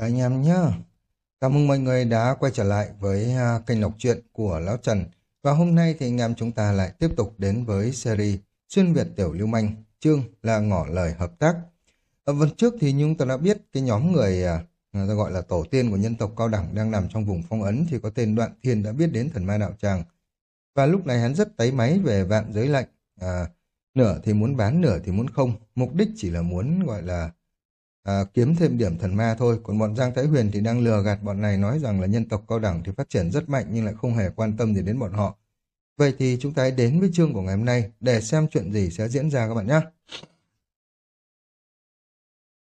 Chào anh em nhé. Cảm ơn mọi người đã quay trở lại với à, kênh đọc truyện của Lão Trần. Và hôm nay thì anh em chúng ta lại tiếp tục đến với series Xuyên Việt Tiểu Lưu Manh, chương là ngỏ lời hợp tác. Ở phần trước thì chúng ta đã biết cái nhóm người à, người ta gọi là tổ tiên của nhân tộc cao đẳng đang nằm trong vùng phong ấn thì có tên Đoạn Thiên đã biết đến thần ma đạo tràng. Và lúc này hắn rất tấy máy về vạn giới lạnh. À, nửa thì muốn bán, nửa thì muốn không. Mục đích chỉ là muốn gọi là à, kiếm thêm điểm thần ma thôi. Còn bọn Giang Thái Huyền thì đang lừa gạt bọn này nói rằng là nhân tộc cao đẳng thì phát triển rất mạnh nhưng lại không hề quan tâm gì đến bọn họ. Vậy thì chúng ta hãy đến với chương của ngày hôm nay để xem chuyện gì sẽ diễn ra các bạn nhé.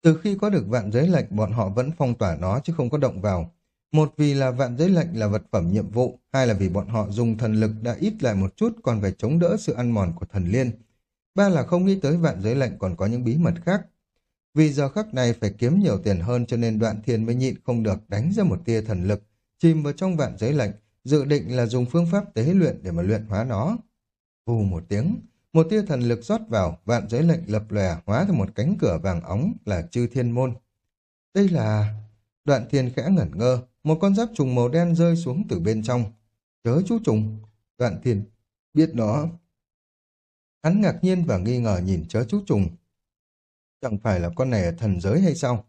Từ khi có được vạn giới lệnh, bọn họ vẫn phong tỏa nó chứ không có động vào. Một vì là vạn giới lệnh là vật phẩm nhiệm vụ, hai là vì bọn họ dùng thần lực đã ít lại một chút còn phải chống đỡ sự ăn mòn của thần liên. Ba là không nghĩ tới vạn giới lệnh còn có những bí mật khác. Vì giờ khắc này phải kiếm nhiều tiền hơn cho nên đoạn thiên mới nhịn không được đánh ra một tia thần lực, chìm vào trong vạn giới lệnh, dự định là dùng phương pháp tế luyện để mà luyện hóa nó. Vù một tiếng, một tia thần lực rót vào, vạn giới lệnh lập lòe hóa thành một cánh cửa vàng óng là chư thiên môn. Đây là... Đoạn thiên khẽ ngẩn ngơ, một con giáp trùng màu đen rơi xuống từ bên trong. Chớ chú trùng. Đoạn thiên biết nó. Hắn ngạc nhiên và nghi ngờ nhìn chớ chú trùng. Chẳng phải là con này ở thần giới hay sao?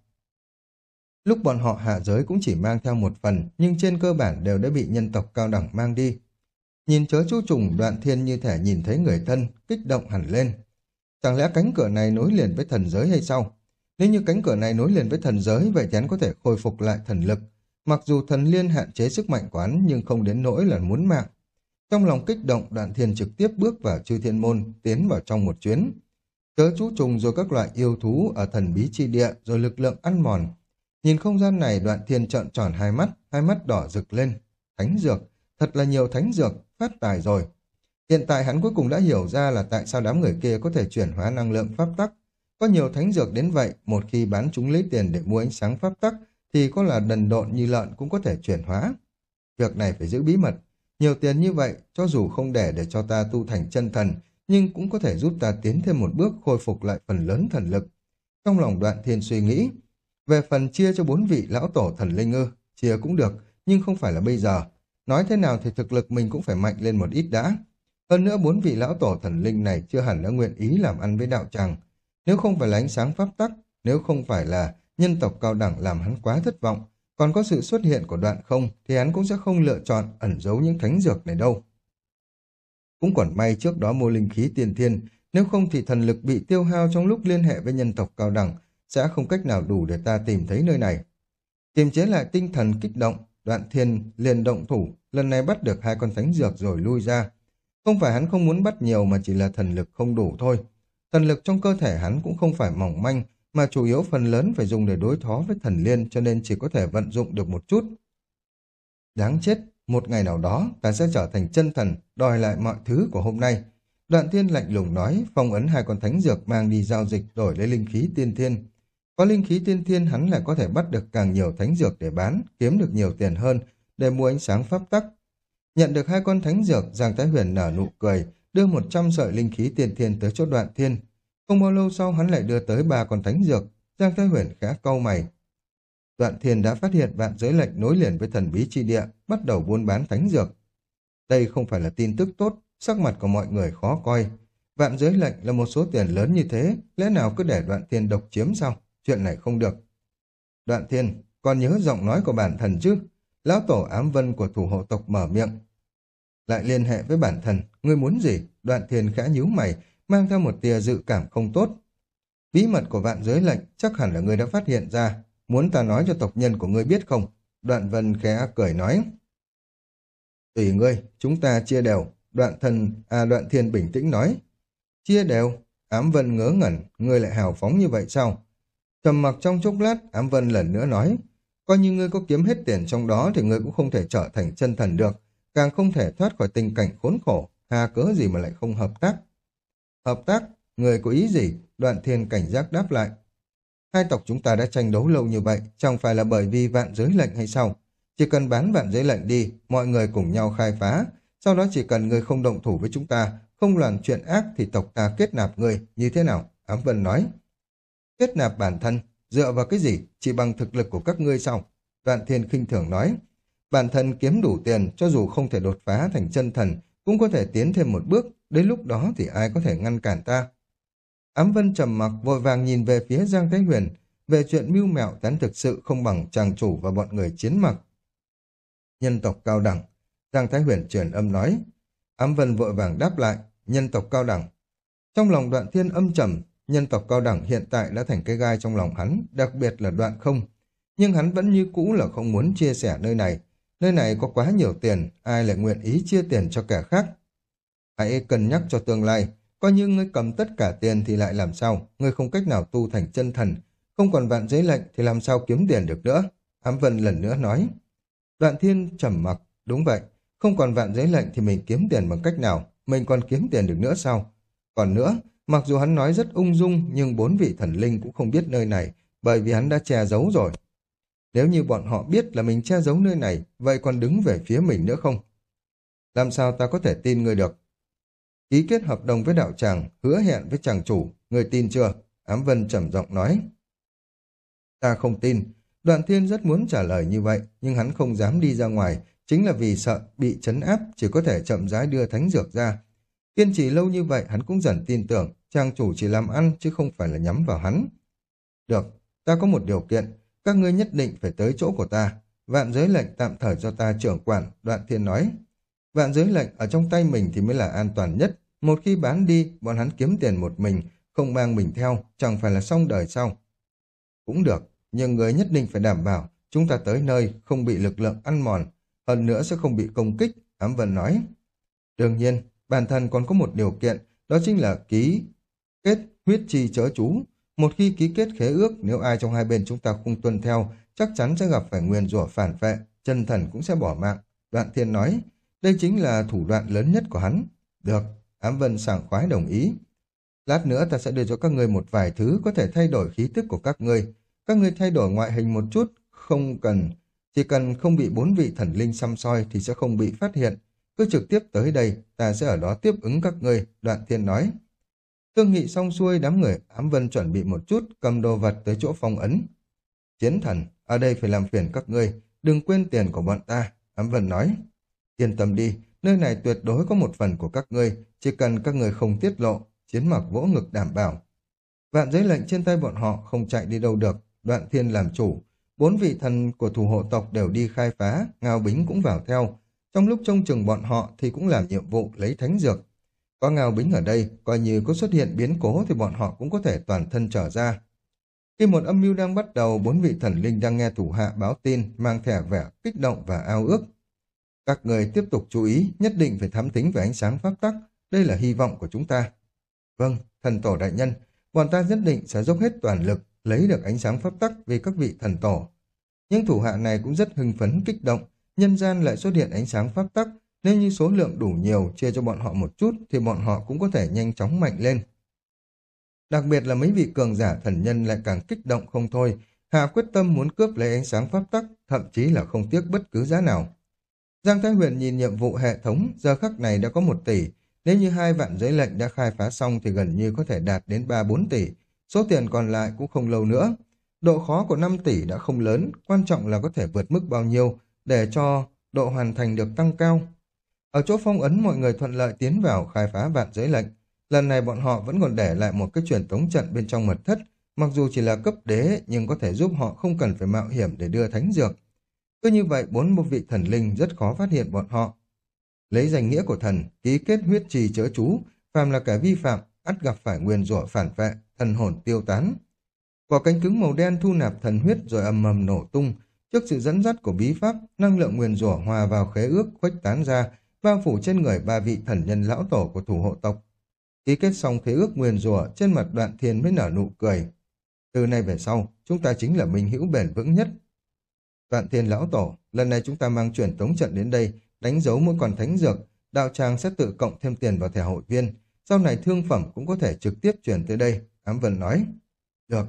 Lúc bọn họ hạ giới cũng chỉ mang theo một phần, nhưng trên cơ bản đều đã bị nhân tộc cao đẳng mang đi. Nhìn chớ chú trùng đoạn thiên như thể nhìn thấy người thân, kích động hẳn lên. Chẳng lẽ cánh cửa này nối liền với thần giới hay sao? Nếu như cánh cửa này nối liền với thần giới, vậy chắn có thể khôi phục lại thần lực. Mặc dù thần liên hạn chế sức mạnh quán, nhưng không đến nỗi là muốn mạng. Trong lòng kích động, đoạn thiên trực tiếp bước vào chư thiên môn, tiến vào trong một chuyến. Chớ chú trùng rồi các loại yêu thú ở thần bí chi địa, rồi lực lượng ăn mòn. Nhìn không gian này, đoạn thiên trợn tròn hai mắt, hai mắt đỏ rực lên. Thánh dược, thật là nhiều thánh dược, phát tài rồi. Hiện tại hắn cuối cùng đã hiểu ra là tại sao đám người kia có thể chuyển hóa năng lượng pháp tắc. Có nhiều thánh dược đến vậy, một khi bán chúng lấy tiền để mua ánh sáng pháp tắc, thì có là đần độn như lợn cũng có thể chuyển hóa. Việc này phải giữ bí mật. Nhiều tiền như vậy, cho dù không để để cho ta tu thành chân thần, nhưng cũng có thể giúp ta tiến thêm một bước khôi phục lại phần lớn thần lực. Trong lòng đoạn thiên suy nghĩ, về phần chia cho bốn vị lão tổ thần linh ư, chia cũng được, nhưng không phải là bây giờ. Nói thế nào thì thực lực mình cũng phải mạnh lên một ít đã. Hơn nữa bốn vị lão tổ thần linh này chưa hẳn đã nguyện ý làm ăn với đạo tràng. Nếu không phải là ánh sáng pháp tắc, nếu không phải là nhân tộc cao đẳng làm hắn quá thất vọng, còn có sự xuất hiện của đoạn không thì hắn cũng sẽ không lựa chọn ẩn giấu những thánh dược này đâu. Cũng còn may trước đó mua linh khí tiền thiên, nếu không thì thần lực bị tiêu hao trong lúc liên hệ với nhân tộc cao đẳng, sẽ không cách nào đủ để ta tìm thấy nơi này. Kiềm chế lại tinh thần kích động, đoạn thiên liền động thủ, lần này bắt được hai con thánh dược rồi lui ra. Không phải hắn không muốn bắt nhiều mà chỉ là thần lực không đủ thôi. Thần lực trong cơ thể hắn cũng không phải mỏng manh, mà chủ yếu phần lớn phải dùng để đối phó với thần liên cho nên chỉ có thể vận dụng được một chút. Đáng chết, một ngày nào đó ta sẽ trở thành chân thần, đòi lại mọi thứ của hôm nay. Đoạn thiên lạnh lùng nói, phong ấn hai con thánh dược mang đi giao dịch đổi lấy linh khí tiên thiên. Có linh khí tiên thiên hắn lại có thể bắt được càng nhiều thánh dược để bán, kiếm được nhiều tiền hơn, để mua ánh sáng pháp tắc. Nhận được hai con thánh dược, Giang Thái Huyền nở nụ cười, đưa một trăm sợi linh khí tiên thiên tới chỗ đoạn thiên. Không bao lâu sau hắn lại đưa tới ba con thánh dược, Giang Thái Huyền khẽ câu mày. Đoạn thiên đã phát hiện vạn giới lệnh nối liền với thần bí chi địa, bắt đầu buôn bán thánh dược. Đây không phải là tin tức tốt, sắc mặt của mọi người khó coi. Vạn giới lệnh là một số tiền lớn như thế, lẽ nào cứ để đoạn thiên độc chiếm sao? Chuyện này không được. Đoạn thiên, còn nhớ giọng nói của bản thần chứ? Lão tổ ám vân của thủ hộ tộc mở miệng. Lại liên hệ với bản thần, ngươi muốn gì? Đoạn thiên khẽ nhíu mày, mang theo một tia dự cảm không tốt. Bí mật của vạn giới lệnh chắc hẳn là ngươi đã phát hiện ra, muốn ta nói cho tộc nhân của ngươi biết không? Đoạn vân khẽ cười nói. Tùy ngươi, chúng ta chia đều. Đoạn thần, à đoạn thiên bình tĩnh nói. Chia đều, ám vân ngớ ngẩn, ngươi lại hào phóng như vậy sao? Trầm mặc trong chốc lát, ám vân lần nữa nói. Coi như ngươi có kiếm hết tiền trong đó thì ngươi cũng không thể trở thành chân thần được, càng không thể thoát khỏi tình cảnh khốn khổ, hà cớ gì mà lại không hợp tác. Hợp tác, người có ý gì? Đoạn thiên cảnh giác đáp lại. Hai tộc chúng ta đã tranh đấu lâu như vậy, chẳng phải là bởi vì vạn giới lệnh hay sao? Chỉ cần bán vạn giới lệnh đi, mọi người cùng nhau khai phá. Sau đó chỉ cần người không động thủ với chúng ta, không làm chuyện ác thì tộc ta kết nạp người, như thế nào? Ám Vân nói. Kết nạp bản thân, dựa vào cái gì, chỉ bằng thực lực của các ngươi sao? Đoạn thiên khinh thường nói, bản thân kiếm đủ tiền, cho dù không thể đột phá thành chân thần, cũng có thể tiến thêm một bước, đến lúc đó thì ai có thể ngăn cản ta. Ám Vân trầm mặc vội vàng nhìn về phía Giang Thái Huyền, về chuyện mưu mẹo tán thực sự không bằng chàng chủ và bọn người chiến mặc. Nhân tộc cao đẳng, Giang Thái Huyền truyền âm nói. Ám Vân vội vàng đáp lại, nhân tộc cao đẳng. Trong lòng đoạn thiên âm trầm, nhân tộc cao đẳng hiện tại đã thành cái gai trong lòng hắn, đặc biệt là đoạn không. Nhưng hắn vẫn như cũ là không muốn chia sẻ nơi này. Nơi này có quá nhiều tiền, ai lại nguyện ý chia tiền cho kẻ khác. Hãy cân nhắc cho tương lai, coi như ngươi cầm tất cả tiền thì lại làm sao, ngươi không cách nào tu thành chân thần, không còn vạn giấy lệnh thì làm sao kiếm tiền được nữa. Ám Vân lần nữa nói. Đoạn thiên trầm mặc, đúng vậy, không còn vạn giấy lệnh thì mình kiếm tiền bằng cách nào, mình còn kiếm tiền được nữa sao? Còn nữa, mặc dù hắn nói rất ung dung nhưng bốn vị thần linh cũng không biết nơi này bởi vì hắn đã che giấu rồi. Nếu như bọn họ biết là mình che giấu nơi này, vậy còn đứng về phía mình nữa không? Làm sao ta có thể tin người được? Ký kết hợp đồng với đạo tràng, hứa hẹn với chàng chủ, người tin chưa? Ám Vân trầm giọng nói. Ta không tin. Đoạn thiên rất muốn trả lời như vậy, nhưng hắn không dám đi ra ngoài, chính là vì sợ bị chấn áp, chỉ có thể chậm rãi đưa thánh dược ra. Kiên trì lâu như vậy, hắn cũng dần tin tưởng, trang chủ chỉ làm ăn chứ không phải là nhắm vào hắn. Được, ta có một điều kiện, các ngươi nhất định phải tới chỗ của ta. Vạn giới lệnh tạm thời cho ta trưởng quản, đoạn thiên nói. Vạn giới lệnh ở trong tay mình thì mới là an toàn nhất. Một khi bán đi, bọn hắn kiếm tiền một mình, không mang mình theo, chẳng phải là xong đời sau. Cũng được, nhưng người nhất định phải đảm bảo chúng ta tới nơi không bị lực lượng ăn mòn, hơn nữa sẽ không bị công kích, Ám Vân nói. Đương nhiên, bản thân còn có một điều kiện, đó chính là ký kết huyết chi chớ chú. Một khi ký kết khế ước, nếu ai trong hai bên chúng ta không tuân theo, chắc chắn sẽ gặp phải nguyên rủa phản vệ, chân thần cũng sẽ bỏ mạng. Đoạn thiên nói, đây chính là thủ đoạn lớn nhất của hắn. Được, Ám Vân sảng khoái đồng ý. Lát nữa ta sẽ đưa cho các ngươi một vài thứ có thể thay đổi khí tức của các ngươi. Các ngươi thay đổi ngoại hình một chút, không cần, chỉ cần không bị bốn vị thần linh xăm soi thì sẽ không bị phát hiện. Cứ trực tiếp tới đây, ta sẽ ở đó tiếp ứng các ngươi, đoạn thiên nói. Thương nghị xong xuôi, đám người ám vân chuẩn bị một chút, cầm đồ vật tới chỗ phong ấn. Chiến thần, ở đây phải làm phiền các ngươi, đừng quên tiền của bọn ta, ám vân nói. Yên tâm đi, nơi này tuyệt đối có một phần của các ngươi, chỉ cần các ngươi không tiết lộ, chiến mặc vỗ ngực đảm bảo. Vạn giấy lệnh trên tay bọn họ không chạy đi đâu được, đoạn thiên làm chủ. Bốn vị thần của thủ hộ tộc đều đi khai phá, Ngao Bính cũng vào theo. Trong lúc trông chừng bọn họ thì cũng làm nhiệm vụ lấy thánh dược. Có Ngao Bính ở đây, coi như có xuất hiện biến cố thì bọn họ cũng có thể toàn thân trở ra. Khi một âm mưu đang bắt đầu, bốn vị thần linh đang nghe thủ hạ báo tin, mang thẻ vẻ kích động và ao ước. Các người tiếp tục chú ý, nhất định phải thám tính về ánh sáng pháp tắc. Đây là hy vọng của chúng ta. Vâng, thần tổ đại nhân, bọn ta nhất định sẽ dốc hết toàn lực, lấy được ánh sáng pháp tắc vì các vị thần tổ. Những thủ hạ này cũng rất hưng phấn kích động, nhân gian lại xuất hiện ánh sáng pháp tắc, nếu như số lượng đủ nhiều chia cho bọn họ một chút thì bọn họ cũng có thể nhanh chóng mạnh lên. Đặc biệt là mấy vị cường giả thần nhân lại càng kích động không thôi, Hà quyết tâm muốn cướp lấy ánh sáng pháp tắc, thậm chí là không tiếc bất cứ giá nào. Giang Thái Huyền nhìn nhiệm vụ hệ thống, giờ khắc này đã có một tỷ, nếu như hai vạn giấy lệnh đã khai phá xong thì gần như có thể đạt đến 3-4 tỷ, số tiền còn lại cũng không lâu nữa. Độ khó của 5 tỷ đã không lớn, quan trọng là có thể vượt mức bao nhiêu để cho độ hoàn thành được tăng cao. Ở chỗ phong ấn mọi người thuận lợi tiến vào khai phá vạn giới lệnh. Lần này bọn họ vẫn còn để lại một cái truyền tống trận bên trong mật thất, mặc dù chỉ là cấp đế nhưng có thể giúp họ không cần phải mạo hiểm để đưa thánh dược. Cứ như vậy bốn một vị thần linh rất khó phát hiện bọn họ. Lấy danh nghĩa của thần, ký kết huyết trì chớ chú, phàm là kẻ vi phạm, ắt gặp phải nguyên rủa phản vệ, thần hồn tiêu tán. Quả cánh cứng màu đen thu nạp thần huyết rồi ầm ầm nổ tung. Trước sự dẫn dắt của bí pháp, năng lượng nguyên rủa hòa vào khế ước khuếch tán ra, bao phủ trên người ba vị thần nhân lão tổ của thủ hộ tộc. Ký kết xong khế ước nguyên rủa trên mặt đoạn thiên mới nở nụ cười. Từ nay về sau, chúng ta chính là minh hữu bền vững nhất. Đoạn thiên lão tổ, lần này chúng ta mang truyền tống trận đến đây, đánh dấu mỗi con thánh dược, đạo tràng sẽ tự cộng thêm tiền vào thẻ hội viên. Sau này thương phẩm cũng có thể trực tiếp chuyển tới đây, Ám Vân nói. Được,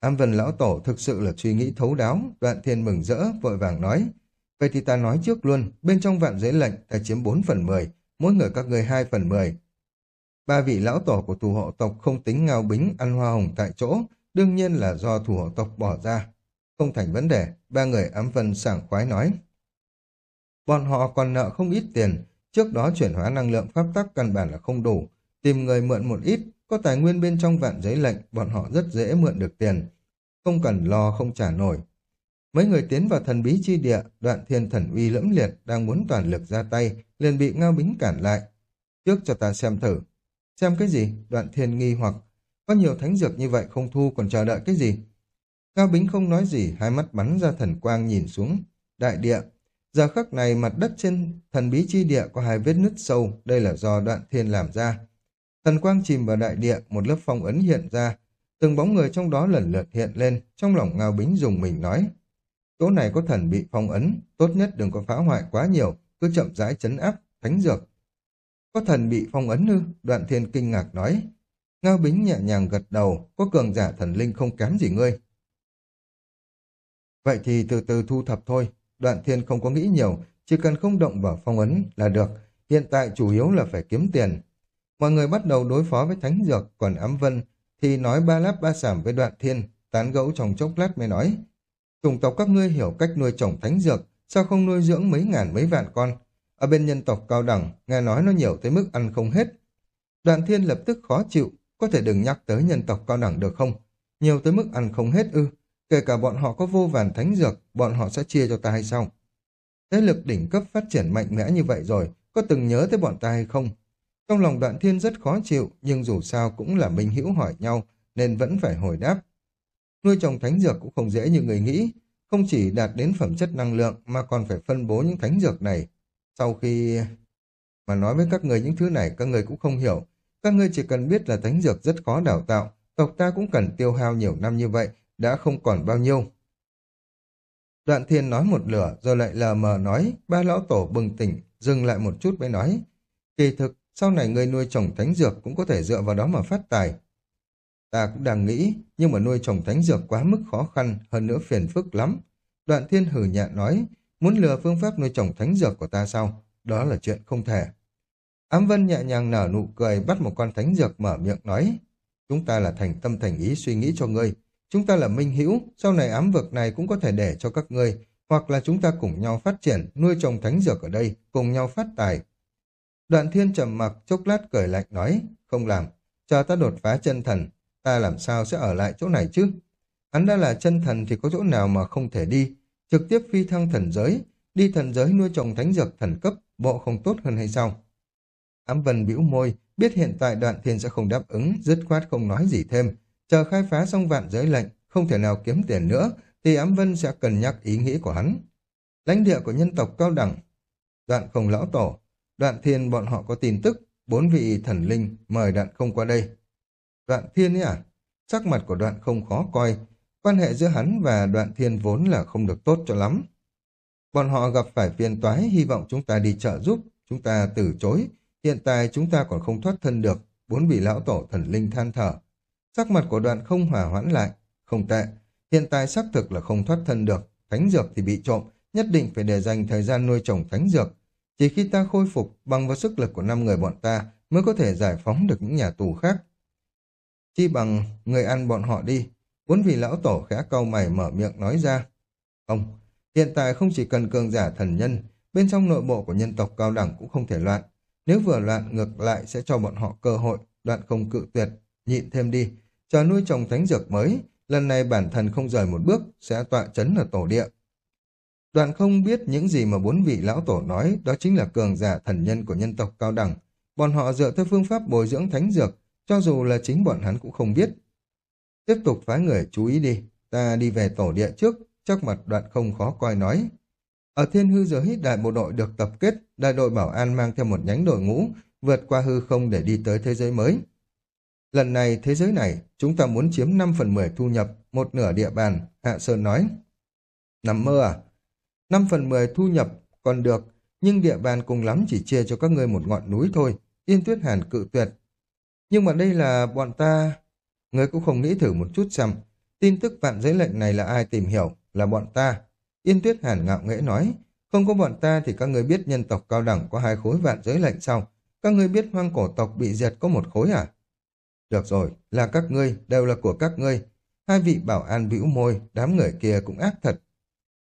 Ám Vân lão tổ thực sự là suy nghĩ thấu đáo, đoạn thiên mừng rỡ, vội vàng nói. Vậy thì ta nói trước luôn, bên trong vạn giới lệnh ta chiếm 4 phần 10, mỗi người các người 2 phần 10. Ba vị lão tổ của thủ hộ tộc không tính ngao bính ăn hoa hồng tại chỗ, đương nhiên là do thủ hộ tộc bỏ ra. Không thành vấn đề, ba người ám vân sảng khoái nói. Bọn họ còn nợ không ít tiền, trước đó chuyển hóa năng lượng pháp tắc căn bản là không đủ, tìm người mượn một ít, có tài nguyên bên trong vạn giấy lệnh, bọn họ rất dễ mượn được tiền. Không cần lo không trả nổi. Mấy người tiến vào thần bí chi địa, đoạn thiên thần uy lẫm liệt, đang muốn toàn lực ra tay, liền bị ngao bính cản lại. Trước cho ta xem thử. Xem cái gì? Đoạn thiên nghi hoặc. Có nhiều thánh dược như vậy không thu còn chờ đợi cái gì? Ngao bính không nói gì, hai mắt bắn ra thần quang nhìn xuống. Đại địa. Giờ khắc này mặt đất trên thần bí chi địa có hai vết nứt sâu, đây là do đoạn thiên làm ra. Thần quang chìm vào đại địa, một lớp phong ấn hiện ra. Từng bóng người trong đó lần lượt hiện lên, trong lòng Ngao Bính dùng mình nói. Chỗ này có thần bị phong ấn, tốt nhất đừng có phá hoại quá nhiều, cứ chậm rãi chấn áp, thánh dược. Có thần bị phong ấn ư? Đoạn thiên kinh ngạc nói. Ngao Bính nhẹ nhàng gật đầu, có cường giả thần linh không kém gì ngươi. Vậy thì từ từ thu thập thôi. Đoạn thiên không có nghĩ nhiều, chỉ cần không động vào phong ấn là được. Hiện tại chủ yếu là phải kiếm tiền. Mọi người bắt đầu đối phó với thánh dược, còn ám vân thì nói ba láp ba sảm với đoạn thiên, tán gẫu trong chốc lát mới nói. Chủng tộc các ngươi hiểu cách nuôi trồng thánh dược, sao không nuôi dưỡng mấy ngàn mấy vạn con? Ở bên nhân tộc cao đẳng, nghe nói nó nhiều tới mức ăn không hết. Đoạn thiên lập tức khó chịu, có thể đừng nhắc tới nhân tộc cao đẳng được không? Nhiều tới mức ăn không hết ư? Kể cả bọn họ có vô vàn thánh dược, bọn họ sẽ chia cho ta hay sao? Thế lực đỉnh cấp phát triển mạnh mẽ như vậy rồi, có từng nhớ tới bọn ta hay không? Trong lòng đoạn thiên rất khó chịu, nhưng dù sao cũng là minh hữu hỏi nhau, nên vẫn phải hồi đáp. Nuôi trồng thánh dược cũng không dễ như người nghĩ, không chỉ đạt đến phẩm chất năng lượng mà còn phải phân bố những thánh dược này. Sau khi... Mà nói với các người những thứ này các người cũng không hiểu. Các người chỉ cần biết là thánh dược rất khó đào tạo, tộc ta cũng cần tiêu hao nhiều năm như vậy, đã không còn bao nhiêu. Đoạn thiên nói một lửa rồi lại lờ mờ nói, ba lão tổ bừng tỉnh, dừng lại một chút mới nói. Kỳ thực, sau này người nuôi trồng thánh dược cũng có thể dựa vào đó mà phát tài. Ta cũng đang nghĩ, nhưng mà nuôi trồng thánh dược quá mức khó khăn, hơn nữa phiền phức lắm. Đoạn thiên hử nhẹ nói, muốn lừa phương pháp nuôi trồng thánh dược của ta sao? Đó là chuyện không thể. Ám Vân nhẹ nhàng nở nụ cười bắt một con thánh dược mở miệng nói, chúng ta là thành tâm thành ý suy nghĩ cho ngươi, chúng ta là minh hữu, sau này ám vực này cũng có thể để cho các ngươi, hoặc là chúng ta cùng nhau phát triển, nuôi trồng thánh dược ở đây, cùng nhau phát tài. Đoạn thiên trầm mặc chốc lát cười lạnh nói, không làm, chờ ta đột phá chân thần, ta làm sao sẽ ở lại chỗ này chứ? Hắn đã là chân thần thì có chỗ nào mà không thể đi, trực tiếp phi thăng thần giới, đi thần giới nuôi trồng thánh dược thần cấp, bộ không tốt hơn hay sao? Ám vân bĩu môi, biết hiện tại đoạn thiên sẽ không đáp ứng, dứt khoát không nói gì thêm. Chờ khai phá xong vạn giới lệnh, không thể nào kiếm tiền nữa, thì ám vân sẽ cân nhắc ý nghĩ của hắn. Lãnh địa của nhân tộc cao đẳng, đoạn không lão tổ, đoạn thiên bọn họ có tin tức, bốn vị thần linh mời đoạn không qua đây. Đoạn thiên ấy à? Sắc mặt của đoạn không khó coi, quan hệ giữa hắn và đoạn thiên vốn là không được tốt cho lắm. Bọn họ gặp phải phiền toái, hy vọng chúng ta đi trợ giúp, chúng ta từ chối, hiện tại chúng ta còn không thoát thân được, bốn vị lão tổ thần linh than thở. Sắc mặt của đoạn không hòa hoãn lại, không tệ, hiện tại xác thực là không thoát thân được, thánh dược thì bị trộm, nhất định phải để dành thời gian nuôi trồng thánh dược. Chỉ khi ta khôi phục bằng vào sức lực của năm người bọn ta mới có thể giải phóng được những nhà tù khác. Chi bằng người ăn bọn họ đi, bốn vị lão tổ khẽ cau mày mở miệng nói ra. Không, hiện tại không chỉ cần cường giả thần nhân, bên trong nội bộ của nhân tộc cao đẳng cũng không thể loạn. Nếu vừa loạn ngược lại sẽ cho bọn họ cơ hội, đoạn không cự tuyệt, nhịn thêm đi, chờ nuôi trồng thánh dược mới, lần này bản thân không rời một bước, sẽ tọa chấn ở tổ địa. Đoạn không biết những gì mà bốn vị lão tổ nói, đó chính là cường giả thần nhân của nhân tộc cao đẳng. Bọn họ dựa theo phương pháp bồi dưỡng thánh dược, cho dù là chính bọn hắn cũng không biết. Tiếp tục phái người chú ý đi, ta đi về tổ địa trước, chắc mặt đoạn không khó coi nói. Ở thiên hư giới, đại bộ đội được tập kết, đại đội bảo an mang theo một nhánh đội ngũ, vượt qua hư không để đi tới thế giới mới. Lần này, thế giới này, chúng ta muốn chiếm 5 phần 10 thu nhập, một nửa địa bàn, Hạ Sơn nói. Nằm mơ à? 5 phần 10 thu nhập còn được, nhưng địa bàn cùng lắm chỉ chia cho các ngươi một ngọn núi thôi. Yên Tuyết Hàn cự tuyệt. Nhưng mà đây là bọn ta... Ngươi cũng không nghĩ thử một chút xem. Tin tức vạn giấy lệnh này là ai tìm hiểu? Là bọn ta. Yên Tuyết Hàn ngạo nghễ nói. Không có bọn ta thì các ngươi biết nhân tộc cao đẳng có hai khối vạn giới lệnh sao? Các ngươi biết hoang cổ tộc bị diệt có một khối à? Được rồi, là các ngươi, đều là của các ngươi. Hai vị bảo an bĩu môi, đám người kia cũng ác thật.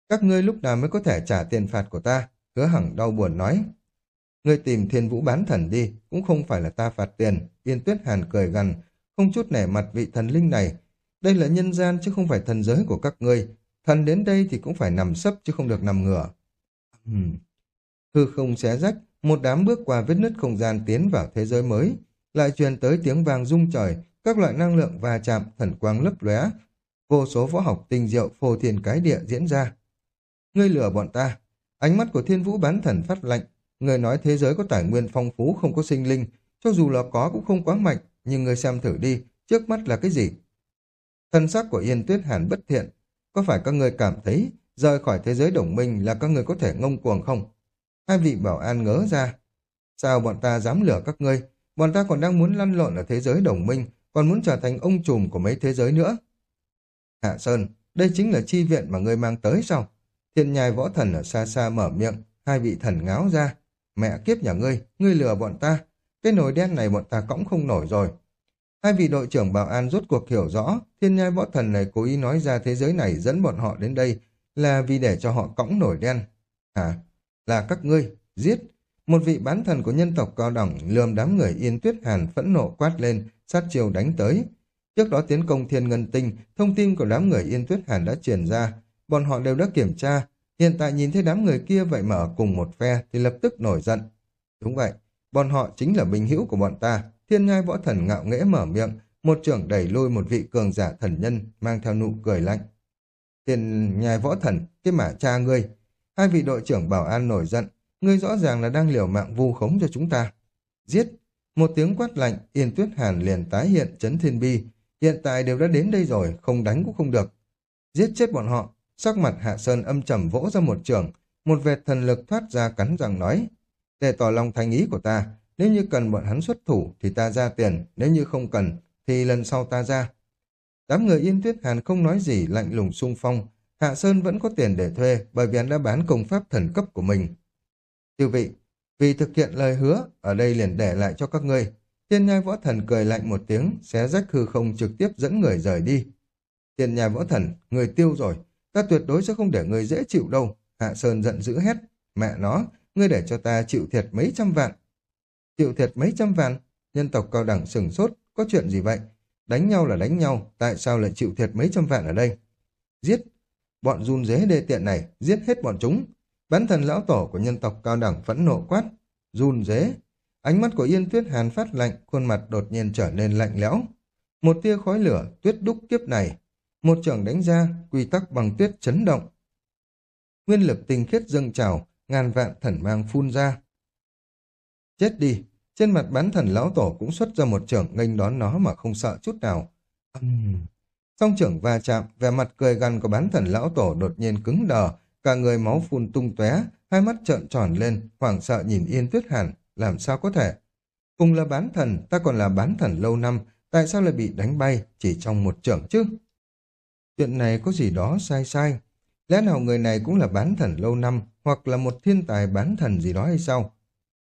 Các ngươi lúc nào mới có thể trả tiền phạt của ta? Hứa hằng đau buồn nói. Ngươi tìm thiên vũ bán thần đi, cũng không phải là ta phạt tiền. Yên tuyết hàn cười gằn, không chút nể mặt vị thần linh này. Đây là nhân gian chứ không phải thần giới của các ngươi. Thần đến đây thì cũng phải nằm sấp chứ không được nằm ngửa. Hừ Hư không xé rách, một đám bước qua vết nứt không gian tiến vào thế giới mới. Lại truyền tới tiếng vàng rung trời, các loại năng lượng va chạm, thần quang lấp lóe. Vô số võ học tinh diệu phô thiên cái địa diễn ra. Ngươi lừa bọn ta. Ánh mắt của thiên vũ bán thần phát lạnh. Người nói thế giới có tài nguyên phong phú không có sinh linh. Cho dù là có cũng không quá mạnh. Nhưng người xem thử đi. Trước mắt là cái gì? Thân sắc của Yên Tuyết Hàn bất thiện. Có phải các người cảm thấy rời khỏi thế giới đồng minh là các người có thể ngông cuồng không? Hai vị bảo an ngớ ra. Sao bọn ta dám lừa các ngươi? Bọn ta còn đang muốn lăn lộn ở thế giới đồng minh, còn muốn trở thành ông trùm của mấy thế giới nữa. Hạ Sơn, đây chính là chi viện mà ngươi mang tới sao? Thiên nhai võ thần ở xa xa mở miệng, hai vị thần ngáo ra. Mẹ kiếp nhà ngươi, ngươi lừa bọn ta. Cái nồi đen này bọn ta cõng không nổi rồi. Hai vị đội trưởng bảo an rốt cuộc hiểu rõ, thiên nhai võ thần này cố ý nói ra thế giới này dẫn bọn họ đến đây là vì để cho họ cõng nổi đen. Hả? Là các ngươi, giết. Một vị bán thần của nhân tộc cao đẳng lườm đám người yên tuyết hàn phẫn nộ quát lên, sát chiều đánh tới. Trước đó tiến công thiên ngân tinh, thông tin của đám người yên tuyết hàn đã truyền ra, bọn họ đều đã kiểm tra, hiện tại nhìn thấy đám người kia vậy mà ở cùng một phe thì lập tức nổi giận. Đúng vậy, bọn họ chính là binh hữu của bọn ta, thiên nhai võ thần ngạo nghễ mở miệng, một trưởng đẩy lôi một vị cường giả thần nhân mang theo nụ cười lạnh. Thiên nhai võ thần, cái mả cha ngươi, hai vị đội trưởng bảo an nổi giận, ngươi rõ ràng là đang liều mạng vu khống cho chúng ta. Giết! Một tiếng quát lạnh, Yên Tuyết Hàn liền tái hiện chấn thiên bi. Hiện tại đều đã đến đây rồi, không đánh cũng không được. Giết chết bọn họ, Sắc mặt Hạ Sơn âm trầm vỗ ra một trường, một vệt thần lực thoát ra cắn răng nói. Để tỏ lòng thành ý của ta, nếu như cần bọn hắn xuất thủ thì ta ra tiền, nếu như không cần thì lần sau ta ra. Đám người yên tuyết hàn không nói gì lạnh lùng sung phong, Hạ Sơn vẫn có tiền để thuê bởi vì hắn đã bán công pháp thần cấp của mình. Tiêu vị, vì thực hiện lời hứa, ở đây liền để lại cho các ngươi. Thiên nhai võ thần cười lạnh một tiếng, xé rách hư không trực tiếp dẫn người rời đi. Thiên nhai võ thần, người tiêu rồi, Ta tuyệt đối sẽ không để người dễ chịu đâu. Hạ Sơn giận dữ hét. Mẹ nó, ngươi để cho ta chịu thiệt mấy trăm vạn. Chịu thiệt mấy trăm vạn? Nhân tộc cao đẳng sừng sốt. Có chuyện gì vậy? Đánh nhau là đánh nhau. Tại sao lại chịu thiệt mấy trăm vạn ở đây? Giết. Bọn run dế đê tiện này. Giết hết bọn chúng. Bán thần lão tổ của nhân tộc cao đẳng phẫn nộ quát. Run dế. Ánh mắt của Yên Tuyết Hàn phát lạnh, khuôn mặt đột nhiên trở nên lạnh lẽo. Một tia khói lửa, tuyết đúc kiếp này, một trưởng đánh ra, quy tắc bằng tuyết chấn động. Nguyên lực tinh khiết dâng trào, ngàn vạn thần mang phun ra. Chết đi, trên mặt bán thần lão tổ cũng xuất ra một trưởng nghênh đón nó mà không sợ chút nào. Uhm. Song trưởng va chạm, vẻ mặt cười gằn của bán thần lão tổ đột nhiên cứng đờ, cả người máu phun tung tóe, hai mắt trợn tròn lên, hoảng sợ nhìn Yên Tuyết Hàn, làm sao có thể? Cùng là bán thần, ta còn là bán thần lâu năm, tại sao lại bị đánh bay chỉ trong một trưởng chứ? Chuyện này có gì đó sai sai. Lẽ nào người này cũng là bán thần lâu năm hoặc là một thiên tài bán thần gì đó hay sao?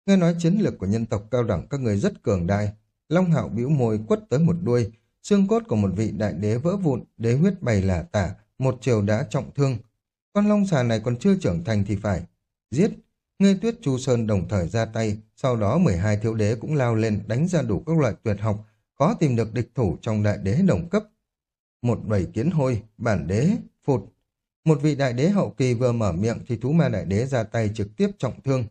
Nghe nói chiến lược của nhân tộc cao đẳng các người rất cường đại. Long hạo bĩu môi quất tới một đuôi. Xương cốt của một vị đại đế vỡ vụn, đế huyết bày lả tả, một chiều đã trọng thương. Con long xà này còn chưa trưởng thành thì phải. Giết! Ngươi tuyết Chu Sơn đồng thời ra tay, sau đó 12 thiếu đế cũng lao lên đánh ra đủ các loại tuyệt học, khó tìm được địch thủ trong đại đế đồng cấp một bầy kiến hôi, bản đế, phụt. Một vị đại đế hậu kỳ vừa mở miệng thì thú ma đại đế ra tay trực tiếp trọng thương.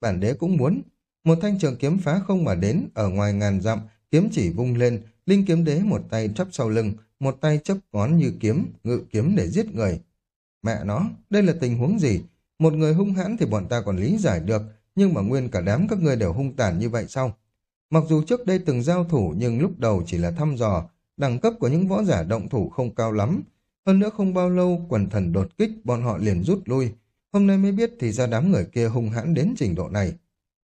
Bản đế cũng muốn. Một thanh trường kiếm phá không mà đến, ở ngoài ngàn dặm, kiếm chỉ vung lên, linh kiếm đế một tay chắp sau lưng, một tay chấp ngón như kiếm, ngự kiếm để giết người. Mẹ nó, đây là tình huống gì? Một người hung hãn thì bọn ta còn lý giải được, nhưng mà nguyên cả đám các ngươi đều hung tàn như vậy sao? Mặc dù trước đây từng giao thủ nhưng lúc đầu chỉ là thăm dò, đẳng cấp của những võ giả động thủ không cao lắm. Hơn nữa không bao lâu, quần thần đột kích, bọn họ liền rút lui. Hôm nay mới biết thì ra đám người kia hung hãn đến trình độ này.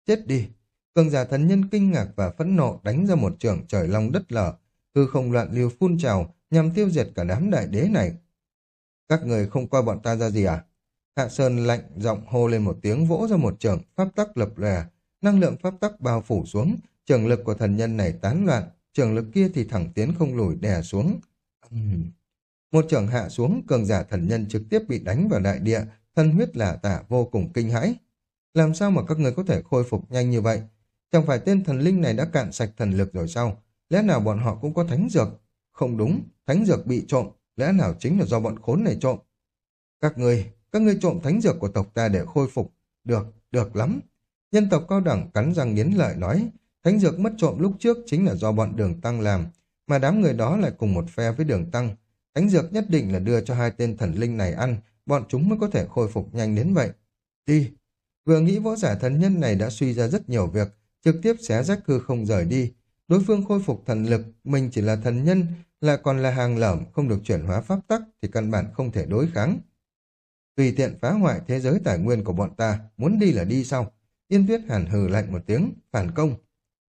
Chết đi! Cường giả thần nhân kinh ngạc và phẫn nộ đánh ra một trường trời long đất lở, hư không loạn lưu phun trào nhằm tiêu diệt cả đám đại đế này. Các người không coi bọn ta ra gì à? Hạ Sơn lạnh giọng hô lên một tiếng vỗ ra một trường, pháp tắc lập lè, năng lượng pháp tắc bao phủ xuống, trường lực của thần nhân này tán loạn, trường lực kia thì thẳng tiến không lùi đè xuống. Uhm. Một trường hạ xuống, cường giả thần nhân trực tiếp bị đánh vào đại địa, thân huyết lả tả vô cùng kinh hãi. Làm sao mà các người có thể khôi phục nhanh như vậy? Chẳng phải tên thần linh này đã cạn sạch thần lực rồi sao? Lẽ nào bọn họ cũng có thánh dược? Không đúng, thánh dược bị trộm, lẽ nào chính là do bọn khốn này trộm? Các người, các ngươi trộm thánh dược của tộc ta để khôi phục. Được, được lắm. Nhân tộc cao đẳng cắn răng nghiến lợi nói, thánh dược mất trộm lúc trước chính là do bọn đường tăng làm, mà đám người đó lại cùng một phe với đường tăng. Thánh dược nhất định là đưa cho hai tên thần linh này ăn, bọn chúng mới có thể khôi phục nhanh đến vậy. Đi! Vừa nghĩ võ giả thần nhân này đã suy ra rất nhiều việc, trực tiếp xé rách hư không rời đi. Đối phương khôi phục thần lực, mình chỉ là thần nhân, lại còn là hàng lởm, không được chuyển hóa pháp tắc thì căn bản không thể đối kháng. Tùy tiện phá hoại thế giới tài nguyên của bọn ta, muốn đi là đi sau. Yên tuyết hàn hừ lạnh một tiếng, phản công.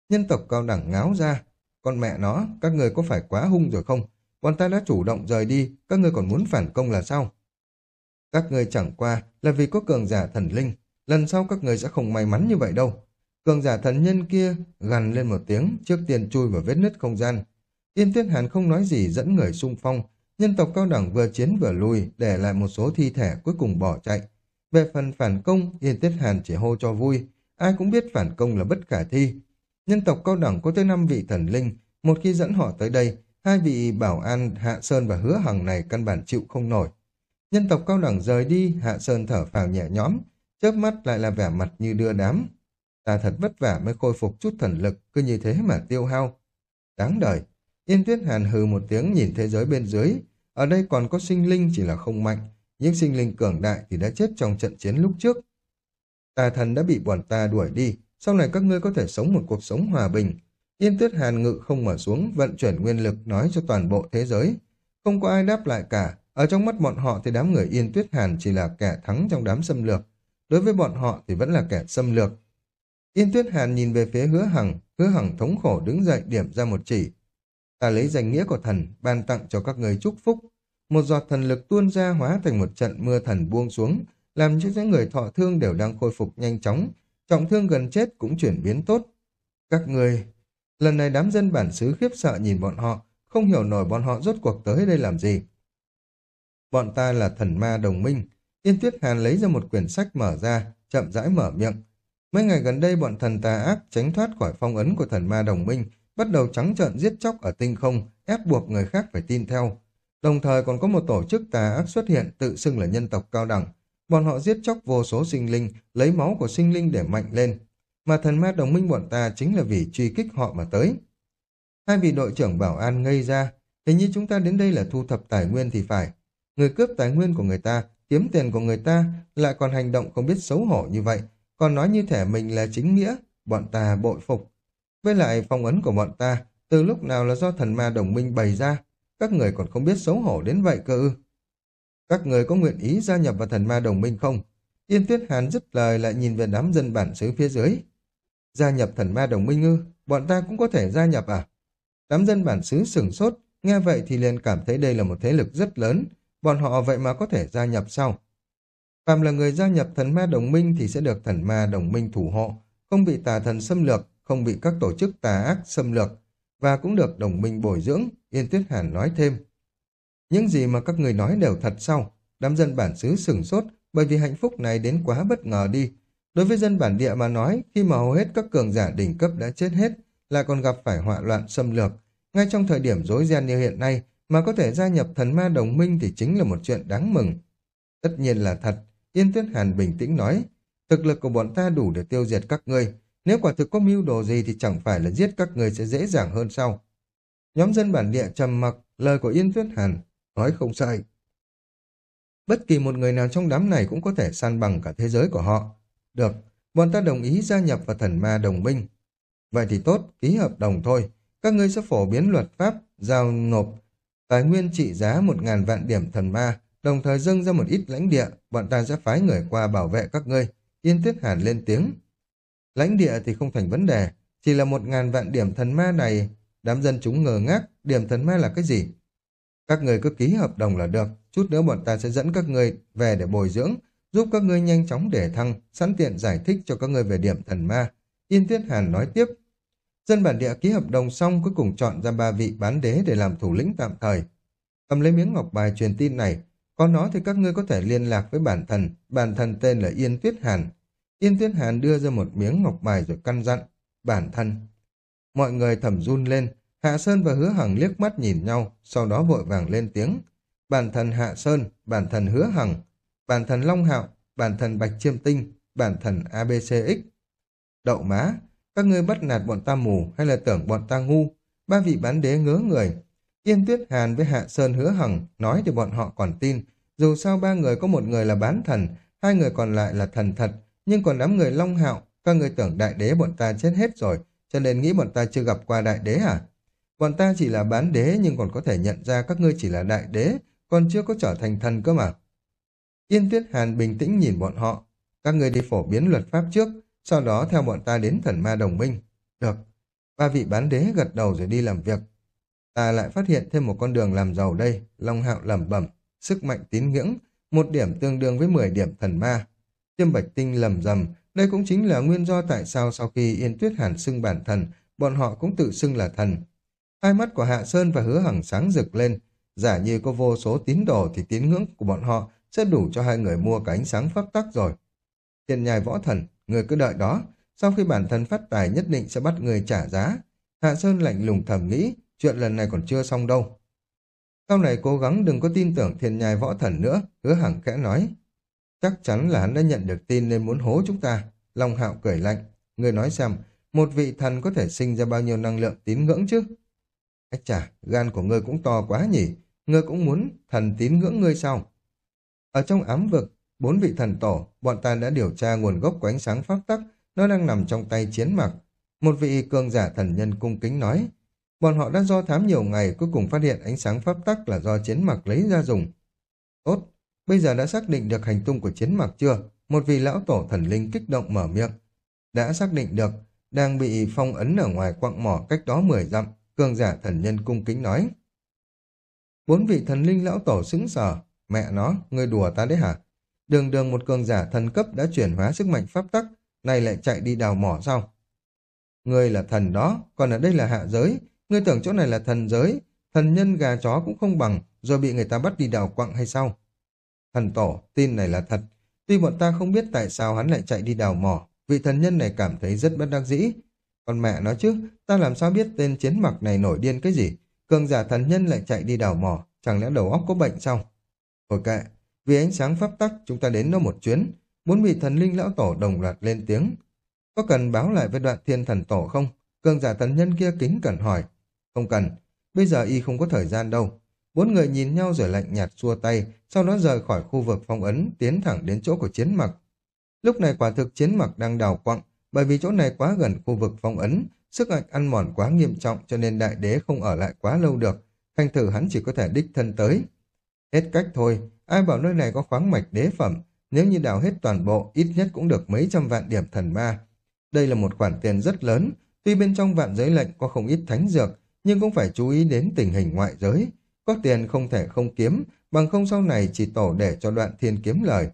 Nhân tộc cao đẳng ngáo ra, con mẹ nó, các người có phải quá hung rồi không? Bọn ta đã chủ động rời đi, các người còn muốn phản công là sao? Các người chẳng qua là vì có cường giả thần linh, lần sau các người sẽ không may mắn như vậy đâu. Cường giả thần nhân kia gằn lên một tiếng trước tiên chui vào vết nứt không gian. Yên Tuyết Hàn không nói gì dẫn người xung phong, nhân tộc cao đẳng vừa chiến vừa lui, để lại một số thi thể cuối cùng bỏ chạy. Về phần phản công, Yên Tuyết Hàn chỉ hô cho vui, ai cũng biết phản công là bất khả thi. Nhân tộc cao đẳng có tới 5 vị thần linh, một khi dẫn họ tới đây, hai vị bảo an Hạ Sơn và Hứa Hằng này căn bản chịu không nổi. Nhân tộc cao đẳng rời đi, Hạ Sơn thở phào nhẹ nhõm, chớp mắt lại là vẻ mặt như đưa đám. Ta thật vất vả mới khôi phục chút thần lực, cứ như thế mà tiêu hao. Đáng đời. Yên Tuyết Hàn hừ một tiếng nhìn thế giới bên dưới. Ở đây còn có sinh linh chỉ là không mạnh, những sinh linh cường đại thì đã chết trong trận chiến lúc trước. Tà thần đã bị bọn ta đuổi đi, sau này các ngươi có thể sống một cuộc sống hòa bình. Yên Tuyết Hàn ngự không mở xuống, vận chuyển nguyên lực nói cho toàn bộ thế giới. Không có ai đáp lại cả, ở trong mắt bọn họ thì đám người Yên Tuyết Hàn chỉ là kẻ thắng trong đám xâm lược. Đối với bọn họ thì vẫn là kẻ xâm lược. Yên Tuyết Hàn nhìn về phía hứa hằng, hứa hằng thống khổ đứng dậy điểm ra một chỉ. Ta lấy danh nghĩa của thần, ban tặng cho các người chúc phúc. Một giọt thần lực tuôn ra hóa thành một trận mưa thần buông xuống, làm cho những người thọ thương đều đang khôi phục nhanh chóng, trọng thương gần chết cũng chuyển biến tốt. Các người... Lần này đám dân bản xứ khiếp sợ nhìn bọn họ, không hiểu nổi bọn họ rốt cuộc tới đây làm gì. Bọn ta là thần ma đồng minh. Yên Tuyết Hàn lấy ra một quyển sách mở ra, chậm rãi mở miệng. Mấy ngày gần đây bọn thần tà ác tránh thoát khỏi phong ấn của thần ma đồng minh, bắt đầu trắng trợn giết chóc ở tinh không, ép buộc người khác phải tin theo. Đồng thời còn có một tổ chức tà ác xuất hiện tự xưng là nhân tộc cao đẳng. Bọn họ giết chóc vô số sinh linh, lấy máu của sinh linh để mạnh lên. Mà thần ma đồng minh bọn ta chính là vì truy kích họ mà tới. Hai vị đội trưởng bảo an ngây ra, hình như chúng ta đến đây là thu thập tài nguyên thì phải. Người cướp tài nguyên của người ta, kiếm tiền của người ta, lại còn hành động không biết xấu hổ như vậy, còn nói như thể mình là chính nghĩa, bọn ta bội phục. Với lại phong ấn của bọn ta, từ lúc nào là do thần ma đồng minh bày ra, các người còn không biết xấu hổ đến vậy cơ ư. Các người có nguyện ý gia nhập vào thần ma đồng minh không? Yên Tuyết Hàn dứt lời lại nhìn về đám dân bản xứ phía dưới. Gia nhập thần ma đồng minh ư? Bọn ta cũng có thể gia nhập à? Đám dân bản xứ sửng sốt, nghe vậy thì liền cảm thấy đây là một thế lực rất lớn. Bọn họ vậy mà có thể gia nhập sau. Phạm là người gia nhập thần ma đồng minh thì sẽ được thần ma đồng minh thủ hộ, không bị tà thần xâm lược, không bị các tổ chức tà ác xâm lược, và cũng được đồng minh bồi dưỡng, Yên Tuyết Hàn nói thêm. Những gì mà các người nói đều thật sao? Đám dân bản xứ sửng sốt bởi vì hạnh phúc này đến quá bất ngờ đi. Đối với dân bản địa mà nói, khi mà hầu hết các cường giả đỉnh cấp đã chết hết, lại còn gặp phải họa loạn xâm lược. Ngay trong thời điểm rối ren như hiện nay, mà có thể gia nhập thần ma đồng minh thì chính là một chuyện đáng mừng. Tất nhiên là thật, Yên Tuyết Hàn bình tĩnh nói, thực lực của bọn ta đủ để tiêu diệt các ngươi, nếu quả thực có mưu đồ gì thì chẳng phải là giết các người sẽ dễ dàng hơn sao. Nhóm dân bản địa trầm mặc, lời của Yên Tuyết Hàn, nói không sai. Bất kỳ một người nào trong đám này cũng có thể san bằng cả thế giới của họ. Được, bọn ta đồng ý gia nhập vào thần ma đồng minh. Vậy thì tốt, ký hợp đồng thôi. Các ngươi sẽ phổ biến luật pháp, giao nộp, tài nguyên trị giá một ngàn vạn điểm thần ma, đồng thời dâng ra một ít lãnh địa, bọn ta sẽ phái người qua bảo vệ các ngươi. Yên Tuyết Hàn lên tiếng. Lãnh địa thì không thành vấn đề, chỉ là một ngàn vạn điểm thần ma này, đám dân chúng ngờ ngác, điểm thần ma là cái gì? Các người cứ ký hợp đồng là được, chút nữa bọn ta sẽ dẫn các người về để bồi dưỡng, giúp các ngươi nhanh chóng để thăng, sẵn tiện giải thích cho các ngươi về điểm thần ma. Yên Tuyết Hàn nói tiếp. Dân bản địa ký hợp đồng xong cuối cùng chọn ra ba vị bán đế để làm thủ lĩnh tạm thời. Cầm lấy miếng ngọc bài truyền tin này, có nó thì các ngươi có thể liên lạc với bản thần, bản thần tên là Yên Tuyết Hàn. Yên Tuyết Hàn đưa ra một miếng ngọc bài rồi căn dặn, bản thân. Mọi người thầm run lên, Hạ Sơn và Hứa Hằng liếc mắt nhìn nhau, sau đó vội vàng lên tiếng. Bản thần Hạ Sơn, bản thần Hứa Hằng, bản thần Long Hạo, bản thần Bạch Chiêm Tinh, bản thần ABCX. Đậu má, các ngươi bắt nạt bọn ta mù hay là tưởng bọn ta ngu? Ba vị bán đế ngớ người. Yên Tuyết Hàn với Hạ Sơn Hứa Hằng nói thì bọn họ còn tin. Dù sao ba người có một người là bán thần, hai người còn lại là thần thật, nhưng còn đám người Long Hạo, các người tưởng đại đế bọn ta chết hết rồi, cho nên nghĩ bọn ta chưa gặp qua đại đế à? Bọn ta chỉ là bán đế nhưng còn có thể nhận ra các ngươi chỉ là đại đế, còn chưa có trở thành thần cơ mà. Yên Tuyết Hàn bình tĩnh nhìn bọn họ. Các ngươi đi phổ biến luật pháp trước, sau đó theo bọn ta đến thần ma đồng minh. Được. Ba vị bán đế gật đầu rồi đi làm việc. Ta lại phát hiện thêm một con đường làm giàu đây, Long Hạo lẩm bẩm, sức mạnh tín ngưỡng, một điểm tương đương với 10 điểm thần ma. Tiêm Bạch Tinh lầm rầm, đây cũng chính là nguyên do tại sao sau khi Yên Tuyết Hàn xưng bản thần, bọn họ cũng tự xưng là thần. Hai mắt của Hạ Sơn và Hứa Hằng sáng rực lên, giả như có vô số tín đồ thì tín ngưỡng của bọn họ sẽ đủ cho hai người mua cả ánh sáng pháp tắc rồi. Tiền nhai võ thần, người cứ đợi đó, sau khi bản thân phát tài nhất định sẽ bắt người trả giá. Hạ Sơn lạnh lùng thầm nghĩ, chuyện lần này còn chưa xong đâu. Sau này cố gắng đừng có tin tưởng thiên nhai võ thần nữa, hứa hằng khẽ nói. Chắc chắn là hắn đã nhận được tin nên muốn hố chúng ta. Long hạo cười lạnh. Người nói xem, một vị thần có thể sinh ra bao nhiêu năng lượng tín ngưỡng chứ? Ách chà, gan của ngươi cũng to quá nhỉ. Ngươi cũng muốn thần tín ngưỡng ngươi sao? Ở trong ám vực, bốn vị thần tổ, bọn ta đã điều tra nguồn gốc của ánh sáng pháp tắc, nó đang nằm trong tay chiến mặc. Một vị cường giả thần nhân cung kính nói, bọn họ đã do thám nhiều ngày cuối cùng phát hiện ánh sáng pháp tắc là do chiến mặc lấy ra dùng. Tốt, bây giờ đã xác định được hành tung của chiến mặc chưa? Một vị lão tổ thần linh kích động mở miệng. Đã xác định được, đang bị phong ấn ở ngoài quặng mỏ cách đó 10 dặm, cường giả thần nhân cung kính nói. Bốn vị thần linh lão tổ sững sờ, mẹ nó, người đùa ta đấy hả? Đường đường một cường giả thần cấp đã chuyển hóa sức mạnh pháp tắc, này lại chạy đi đào mỏ sao? Ngươi là thần đó, còn ở đây là hạ giới, ngươi tưởng chỗ này là thần giới, thần nhân gà chó cũng không bằng, rồi bị người ta bắt đi đào quặng hay sao? Thần tổ, tin này là thật, tuy bọn ta không biết tại sao hắn lại chạy đi đào mỏ, vị thần nhân này cảm thấy rất bất đắc dĩ. Còn mẹ nói chứ, ta làm sao biết tên chiến mặc này nổi điên cái gì? Cường giả thần nhân lại chạy đi đào mỏ, chẳng lẽ đầu óc có bệnh sao? Thôi kệ, vì ánh sáng pháp tắc chúng ta đến nó một chuyến, muốn bị thần linh lão tổ đồng loạt lên tiếng. Có cần báo lại với đoạn thiên thần tổ không? Cường giả thần nhân kia kính cẩn hỏi. Không cần, bây giờ y không có thời gian đâu. Bốn người nhìn nhau rồi lạnh nhạt xua tay, sau đó rời khỏi khu vực phong ấn, tiến thẳng đến chỗ của chiến mặc. Lúc này quả thực chiến mặc đang đào quặng, bởi vì chỗ này quá gần khu vực phong ấn, sức mạnh ăn mòn quá nghiêm trọng cho nên đại đế không ở lại quá lâu được, thành thử hắn chỉ có thể đích thân tới. Hết cách thôi, ai bảo nơi này có khoáng mạch đế phẩm, nếu như đào hết toàn bộ, ít nhất cũng được mấy trăm vạn điểm thần ma. Đây là một khoản tiền rất lớn, tuy bên trong vạn giới lệnh có không ít thánh dược, nhưng cũng phải chú ý đến tình hình ngoại giới. Có tiền không thể không kiếm, bằng không sau này chỉ tổ để cho đoạn thiên kiếm lời.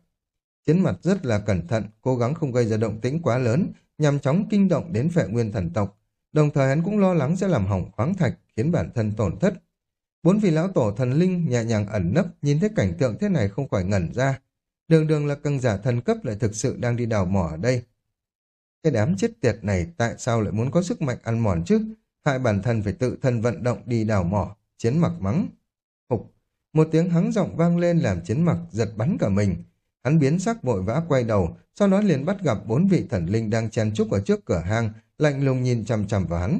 Chiến mặt rất là cẩn thận, cố gắng không gây ra động tĩnh quá lớn, nhằm chóng kinh động đến phệ nguyên thần tộc. Đồng thời hắn cũng lo lắng sẽ làm hỏng khoáng thạch, khiến bản thân tổn thất. Bốn vị lão tổ thần linh nhẹ nhàng ẩn nấp, nhìn thấy cảnh tượng thế này không khỏi ngẩn ra. Đường đường là căng giả thần cấp lại thực sự đang đi đào mỏ ở đây. Cái đám chết tiệt này tại sao lại muốn có sức mạnh ăn mòn chứ? Hại bản thân phải tự thân vận động đi đào mỏ, chiến mặc mắng. Hục, một tiếng hắng giọng vang lên làm chiến mặc giật bắn cả mình. Hắn biến sắc vội vã quay đầu, sau đó liền bắt gặp bốn vị thần linh đang chen chúc ở trước cửa hang, lạnh lùng nhìn chằm chằm vào hắn.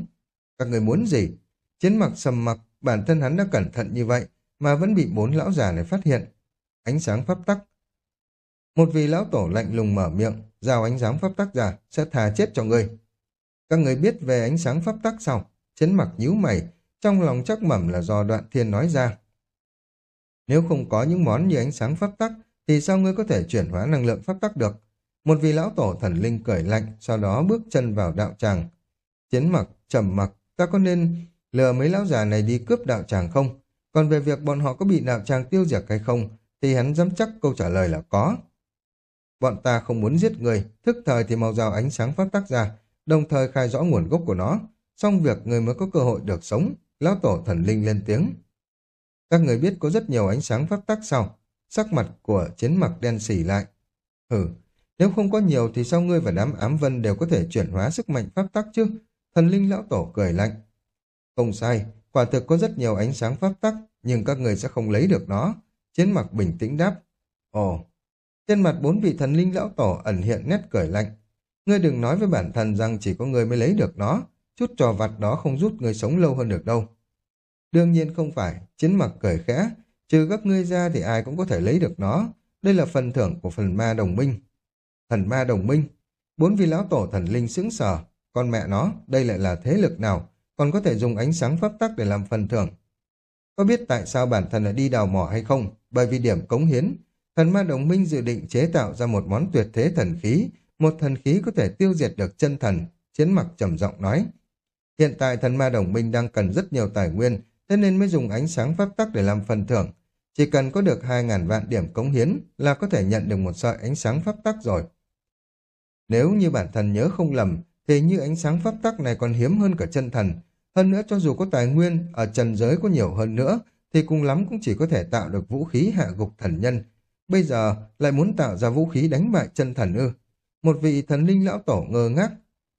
Các người muốn gì? Chiến mặc sầm mặc, bản thân hắn đã cẩn thận như vậy, mà vẫn bị bốn lão già này phát hiện. Ánh sáng pháp tắc. Một vị lão tổ lạnh lùng mở miệng, giao ánh sáng pháp tắc ra, sẽ thà chết cho ngươi. Các người biết về ánh sáng pháp tắc sao? Chiến mặc nhíu mày, trong lòng chắc mẩm là do đoạn thiên nói ra. Nếu không có những món như ánh sáng pháp tắc, thì sao ngươi có thể chuyển hóa năng lượng pháp tắc được? Một vị lão tổ thần linh cởi lạnh, sau đó bước chân vào đạo tràng. Chiến mặc, trầm mặc, ta có nên lừa mấy lão già này đi cướp đạo tràng không? Còn về việc bọn họ có bị đạo tràng tiêu diệt hay không, thì hắn dám chắc câu trả lời là có. Bọn ta không muốn giết người, thức thời thì mau giao ánh sáng pháp tắc ra, đồng thời khai rõ nguồn gốc của nó. Xong việc người mới có cơ hội được sống, lão tổ thần linh lên tiếng. Các người biết có rất nhiều ánh sáng pháp tắc sao? Sắc mặt của chiến mặc đen xỉ lại. Hừ, nếu không có nhiều thì sao ngươi và đám ám vân đều có thể chuyển hóa sức mạnh pháp tắc chứ? Thần linh lão tổ cười lạnh. Không sai, quả thực có rất nhiều ánh sáng pháp tắc, nhưng các người sẽ không lấy được nó. Chiến mặc bình tĩnh đáp. Ồ, trên mặt bốn vị thần linh lão tổ ẩn hiện nét cười lạnh. Ngươi đừng nói với bản thân rằng chỉ có ngươi mới lấy được nó. Chút trò vặt đó không giúp ngươi sống lâu hơn được đâu. Đương nhiên không phải, chiến mặc cười khẽ. Trừ các ngươi ra thì ai cũng có thể lấy được nó. Đây là phần thưởng của phần ma đồng minh. Thần ma đồng minh. Bốn vị lão tổ thần linh sững sờ. Con mẹ nó, đây lại là thế lực nào? Còn có thể dùng ánh sáng pháp tắc để làm phần thưởng. Có biết tại sao bản thân lại đi đào mỏ hay không? Bởi vì điểm cống hiến. Thần ma đồng minh dự định chế tạo ra một món tuyệt thế thần khí. Một thần khí có thể tiêu diệt được chân thần. Chiến mặc trầm giọng nói. Hiện tại thần ma đồng minh đang cần rất nhiều tài nguyên, thế nên mới dùng ánh sáng pháp tắc để làm phần thưởng. Chỉ cần có được 2.000 vạn điểm cống hiến là có thể nhận được một sợi ánh sáng pháp tắc rồi. Nếu như bản thân nhớ không lầm, thì như ánh sáng pháp tắc này còn hiếm hơn cả chân thần. Hơn nữa cho dù có tài nguyên ở trần giới có nhiều hơn nữa, thì cùng lắm cũng chỉ có thể tạo được vũ khí hạ gục thần nhân. Bây giờ lại muốn tạo ra vũ khí đánh bại chân thần ư. Một vị thần linh lão tổ ngơ ngác.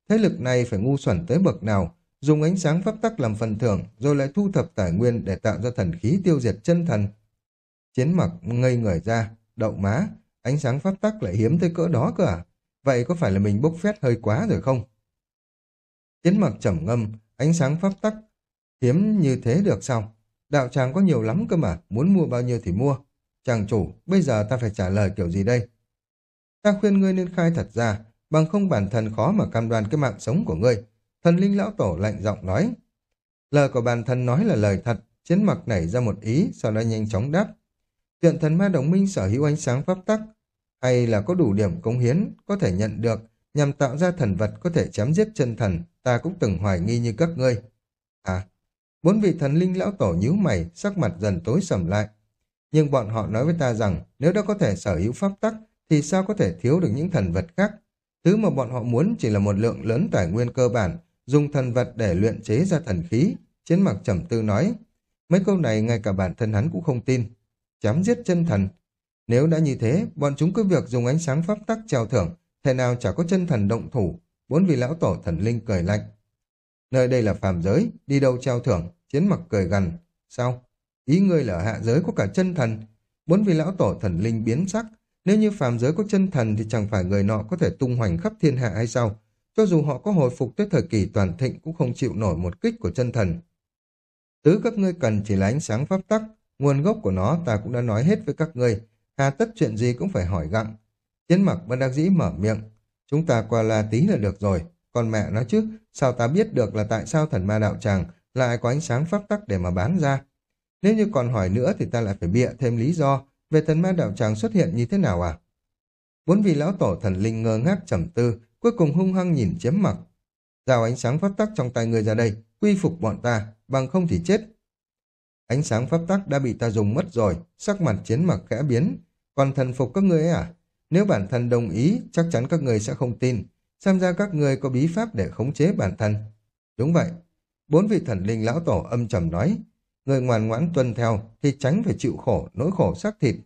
Thế lực này phải ngu xuẩn tới bậc nào, dùng ánh sáng pháp tắc làm phần thưởng, rồi lại thu thập tài nguyên để tạo ra thần khí tiêu diệt chân thần. Chiến mặc ngây người ra, đậu má, ánh sáng pháp tắc lại hiếm tới cỡ đó cơ à? Vậy có phải là mình bốc phét hơi quá rồi không? Chiến mặc trầm ngâm, ánh sáng pháp tắc, hiếm như thế được sao? Đạo tràng có nhiều lắm cơ mà, muốn mua bao nhiêu thì mua. Chàng chủ, bây giờ ta phải trả lời kiểu gì đây? Ta khuyên ngươi nên khai thật ra, bằng không bản thân khó mà cam đoan cái mạng sống của ngươi. Thần linh lão tổ lạnh giọng nói. Lời của bản thân nói là lời thật, chiến mặc nảy ra một ý, sau đó nhanh chóng đáp. Chuyện thần ma đồng minh sở hữu ánh sáng pháp tắc, hay là có đủ điểm công hiến, có thể nhận được, nhằm tạo ra thần vật có thể chém giết chân thần, ta cũng từng hoài nghi như các ngươi. À, bốn vị thần linh lão tổ nhíu mày, sắc mặt dần tối sầm lại. Nhưng bọn họ nói với ta rằng, nếu đã có thể sở hữu pháp tắc, thì sao có thể thiếu được những thần vật khác? Thứ mà bọn họ muốn chỉ là một lượng lớn tài nguyên cơ bản, dùng thần vật để luyện chế ra thần khí. Chiến mặc trầm tư nói, mấy câu này ngay cả bản thân hắn cũng không tin. Chém giết chân thần. Nếu đã như thế, bọn chúng cứ việc dùng ánh sáng pháp tắc treo thưởng, thể nào chả có chân thần động thủ. Bốn vị lão tổ thần linh cười lạnh. Nơi đây là phàm giới, đi đâu treo thưởng, chiến mặc cười gần Sao? Ý ngươi là hạ giới có cả chân thần. Bốn vị lão tổ thần linh biến sắc. Nếu như phàm giới có chân thần thì chẳng phải người nọ có thể tung hoành khắp thiên hạ hay sao? Cho dù họ có hồi phục tới thời kỳ toàn thịnh cũng không chịu nổi một kích của chân thần. tứ các ngươi cần chỉ là ánh sáng pháp tắc, nguồn gốc của nó ta cũng đã nói hết với các ngươi, hà tất chuyện gì cũng phải hỏi gặng. Chiến mặc vẫn đắc dĩ mở miệng, chúng ta qua là tí là được rồi, còn mẹ nói chứ, sao ta biết được là tại sao thần ma đạo tràng lại có ánh sáng pháp tắc để mà bán ra. Nếu như còn hỏi nữa thì ta lại phải bịa thêm lý do về thần ma đạo tràng xuất hiện như thế nào à? Bốn vị lão tổ thần linh ngơ ngác trầm tư, cuối cùng hung hăng nhìn chiếm mặc. Rào ánh sáng pháp tắc trong tay người ra đây, quy phục bọn ta, bằng không thì chết. Ánh sáng pháp tắc đã bị ta dùng mất rồi, sắc mặt chiến mặc khẽ biến. Còn thần phục các ngươi ấy à? Nếu bản thân đồng ý, chắc chắn các người sẽ không tin. Xem ra các người có bí pháp để khống chế bản thân. Đúng vậy. Bốn vị thần linh lão tổ âm trầm nói. Người ngoan ngoãn tuân theo thì tránh phải chịu khổ, nỗi khổ xác thịt.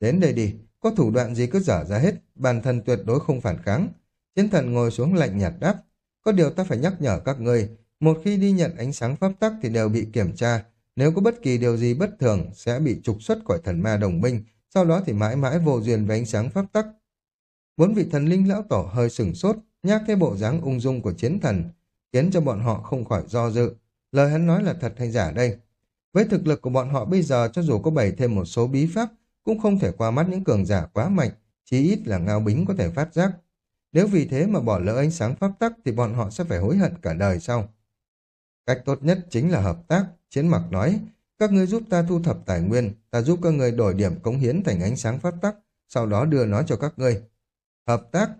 Đến đây đi, có thủ đoạn gì cứ dở ra hết, bản thân tuyệt đối không phản kháng. Chiến thần ngồi xuống lạnh nhạt đáp. Có điều ta phải nhắc nhở các người, một khi đi nhận ánh sáng pháp tắc thì đều bị kiểm tra. Nếu có bất kỳ điều gì bất thường sẽ bị trục xuất khỏi thần ma đồng minh, sau đó thì mãi mãi vô duyên với ánh sáng pháp tắc. Bốn vị thần linh lão tổ hơi sửng sốt, nhắc thấy bộ dáng ung dung của chiến thần, khiến cho bọn họ không khỏi do dự. Lời hắn nói là thật hay giả đây? Với thực lực của bọn họ bây giờ cho dù có bày thêm một số bí pháp, cũng không thể qua mắt những cường giả quá mạnh, chí ít là ngao bính có thể phát giác. Nếu vì thế mà bỏ lỡ ánh sáng pháp tắc thì bọn họ sẽ phải hối hận cả đời sau. Cách tốt nhất chính là hợp tác, chiến mặc nói, các ngươi giúp ta thu thập tài nguyên, ta giúp các ngươi đổi điểm cống hiến thành ánh sáng pháp tắc, sau đó đưa nó cho các ngươi. Hợp tác,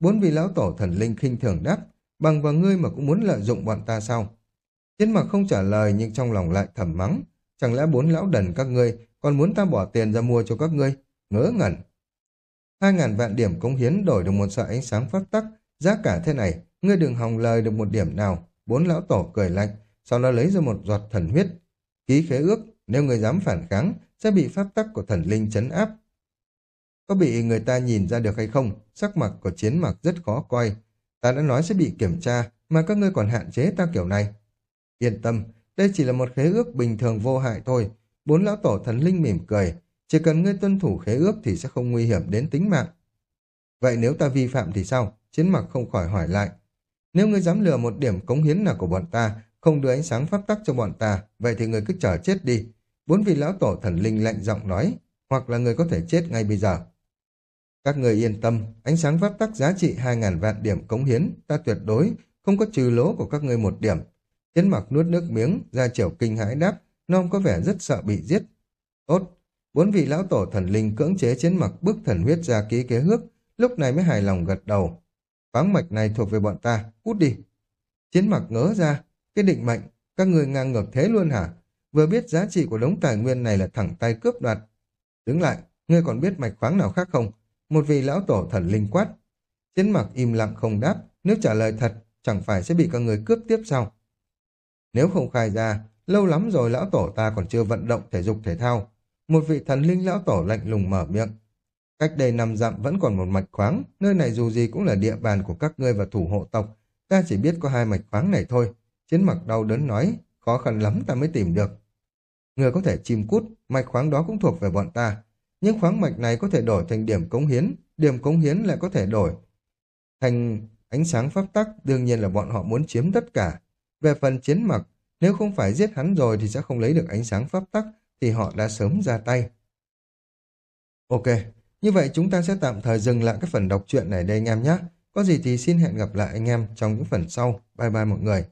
bốn vị lão tổ thần linh khinh thường đáp, bằng vào ngươi mà cũng muốn lợi dụng bọn ta sao? Chiến mặc không trả lời nhưng trong lòng lại thầm mắng, chẳng lẽ bốn lão đần các ngươi còn muốn ta bỏ tiền ra mua cho các ngươi? Ngớ ngẩn. Hai ngàn vạn điểm cống hiến đổi được một sợi ánh sáng pháp tắc, giá cả thế này, ngươi đừng hòng lời được một điểm nào. Bốn lão tổ cười lạnh, sau đó lấy ra một giọt thần huyết. Ký khế ước, nếu người dám phản kháng, sẽ bị pháp tắc của thần linh chấn áp. Có bị người ta nhìn ra được hay không? Sắc mặt của chiến mặc rất khó coi. Ta đã nói sẽ bị kiểm tra, mà các ngươi còn hạn chế ta kiểu này. Yên tâm, đây chỉ là một khế ước bình thường vô hại thôi. Bốn lão tổ thần linh mỉm cười. Chỉ cần ngươi tuân thủ khế ước thì sẽ không nguy hiểm đến tính mạng. Vậy nếu ta vi phạm thì sao? Chiến mặc không khỏi hỏi lại. Nếu ngươi dám lừa một điểm cống hiến nào của bọn ta, không đưa ánh sáng pháp tắc cho bọn ta, vậy thì người cứ chờ chết đi. Bốn vị lão tổ thần linh lạnh giọng nói, hoặc là người có thể chết ngay bây giờ. Các người yên tâm, ánh sáng pháp tắc giá trị 2.000 vạn điểm cống hiến, ta tuyệt đối không có trừ lỗ của các ngươi một điểm. Chiến mặc nuốt nước miếng, ra chiều kinh hãi đáp, non có vẻ rất sợ bị giết. Tốt, bốn vị lão tổ thần linh cưỡng chế chiến mặc bức thần huyết ra ký kế hước, lúc này mới hài lòng gật đầu. Khoáng mạch này thuộc về bọn ta, cút đi. Chiến mặc ngớ ra, cái định mệnh, các người ngang ngược thế luôn hả? Vừa biết giá trị của đống tài nguyên này là thẳng tay cướp đoạt. Đứng lại, ngươi còn biết mạch khoáng nào khác không? Một vị lão tổ thần linh quát. Chiến mặc im lặng không đáp, nếu trả lời thật, chẳng phải sẽ bị các người cướp tiếp sao? Nếu không khai ra, lâu lắm rồi lão tổ ta còn chưa vận động thể dục thể thao. Một vị thần linh lão tổ lạnh lùng mở miệng. Cách đây năm dặm vẫn còn một mạch khoáng, nơi này dù gì cũng là địa bàn của các ngươi và thủ hộ tộc. Ta chỉ biết có hai mạch khoáng này thôi. Chiến mặc đau đớn nói, khó khăn lắm ta mới tìm được. Người có thể chim cút, mạch khoáng đó cũng thuộc về bọn ta. những khoáng mạch này có thể đổi thành điểm cống hiến, điểm cống hiến lại có thể đổi thành ánh sáng pháp tắc, đương nhiên là bọn họ muốn chiếm tất cả. Về phần chiến mặc, nếu không phải giết hắn rồi thì sẽ không lấy được ánh sáng pháp tắc, thì họ đã sớm ra tay. Ok, như vậy chúng ta sẽ tạm thời dừng lại cái phần đọc truyện này đây anh em nhé. Có gì thì xin hẹn gặp lại anh em trong những phần sau. Bye bye mọi người.